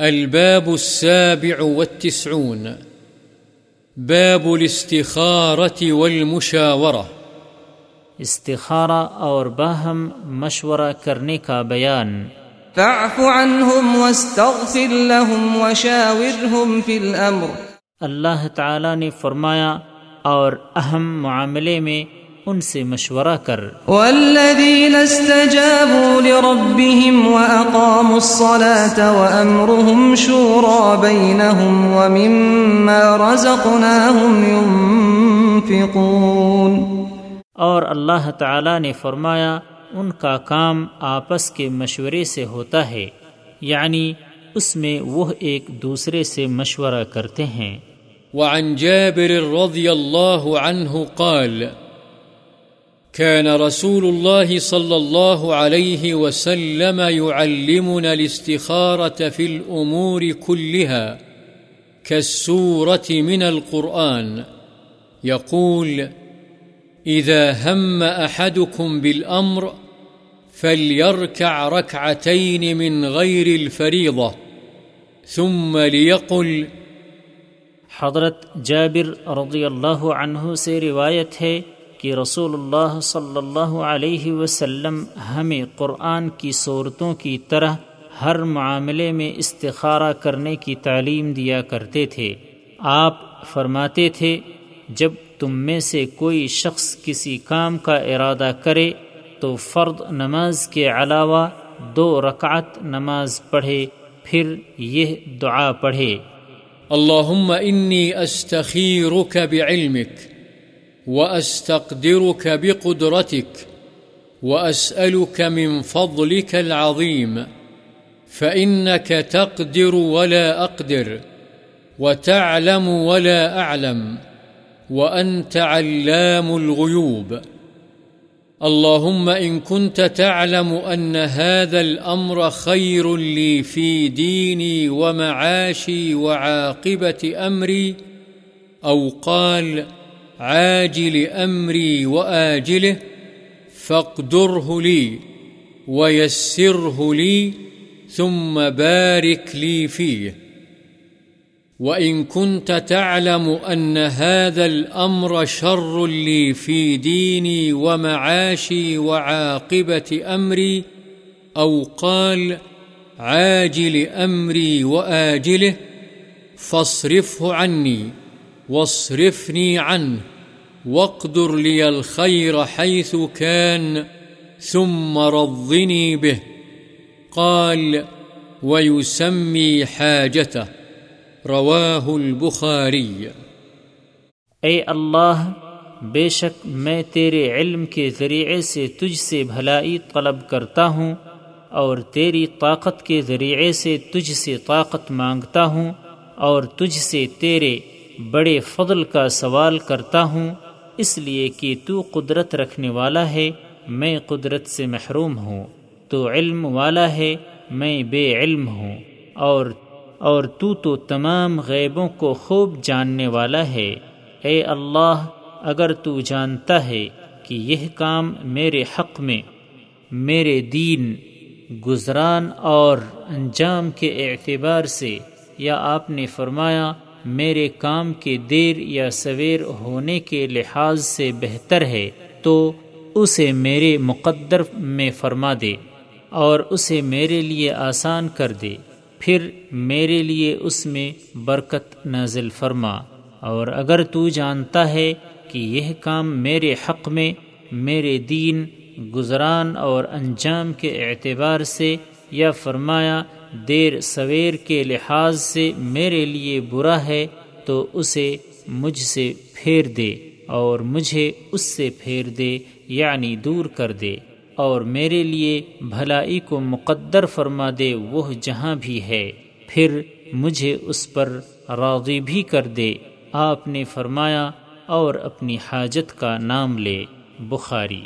الباب السابع والتسعون. باب الاستخارة والمشاورة. استخارہ اور باہم مشورہ کرنے کا بیان. فاعف عنهم واستغفر لهم وشاورهم في الأمر. اللہ تعالی نے فرمایا اور اہم معاملے میں ان سے مشورہ کر۔ والذين استجابوا لربهم وأقاموا الصلاة وأمرهم شورى بينهم ومما رزقناهم ينفقون۔ اور اللہ تعالی نے فرمایا ان کا کام آپس کے مشورے سے ہوتا ہے یعنی اس میں وہ ایک دوسرے سے مشورہ کرتے ہیں۔ وعن جابر رضي الله عنه قال كان رسول الله صلى الله عليه وسلم يعلمنا الاستخارة في الأمور كلها كالسورة من القرآن. يقول إذا هم أحدكم بالأمر فليركع ركعتين من غير الفريضة، ثم ليقل حضرت جابر رضی اللہ عنہ سے روایت ہے کہ رسول اللہ صلی اللہ علیہ وسلم ہمیں قرآن کی صورتوں کی طرح ہر معاملے میں استخارہ کرنے کی تعلیم دیا کرتے تھے۔ آپ فرماتے تھے، جب تم میں سے کوئی شخص کسی کام کا ارادہ کرے تو فرد نماز کے علاوہ دو رکعت نماز پڑھے، پھر یہ دعا پڑھے۔ اللهم إني أستخيرك بعلمك وأستقدرك بقدرتك وأسألك من فضلك العظيم، فإنك تقدر ولا أقدر، وتعلم ولا أعلم، وأنت علام الغيوب. اللهم إن كنت تعلم أن هذا الأمر خير لي في ديني ومعاشي وعاقبة أمري، أو قال أو قال عاجل أمري وآجله، فاقدره لي ويسره لي، ثم بارك لي فيه. وإن كنت تعلم أن هذا الأمر شر لي في ديني ومعاشي وعاقبة أمري، أو قال عاجل أمري وآجله، فاصرفه عني. واصرفني عنه واقدر لي الخير حيث كان ثم رضني به قال ويسمي حاجته رواه البخاري اے اللہ، بے شک میں تیرے علم کے ذریعے سے تجھ سے بھلائی طلب کرتا ہوں اور تیری طاقت کے ذریعے سے تجھ سے طاقت مانگتا ہوں اور تجھ سے تیرے بڑے فضل کا سوال کرتا ہوں، اس لیے کہ تو قدرت رکھنے والا ہے، میں قدرت سے محروم ہوں۔ تو علم والا ہے، میں بے علم ہوں۔ اور اور تو تو تمام غیبوں کو خوب جاننے والا ہے۔ اے اللہ، اگر تو جانتا ہے کہ یہ کام میرے حق میں، میرے دین، گزران اور انجام کے اعتبار سے، یا آپ نے فرمایا میرے کام کے دیر یا سویر ہونے کے لحاظ سے بہتر ہے، تو اسے میرے مقدر میں فرما دے اور اسے میرے لیے آسان کر دے۔ پھر میرے لیے اس میں برکت نازل فرما۔ اور اگر تو جانتا ہے کہ یہ کام میرے حق میں، میرے دین، گزران اور انجام کے اعتبار سے، یا فرمایا دیر سویر کے لحاظ سے میرے لیے برا ہے، تو اسے مجھ سے پھیر دے اور مجھے اس سے پھیر دے یعنی دور کر دے۔ اور میرے لیے بھلائی کو مقدر فرما دے، وہ جہاں بھی ہے۔ پھر مجھے اس پر راضی بھی کر دے۔ آپ نے فرمایا اور اپنی حاجت کا نام لے۔ بخاری۔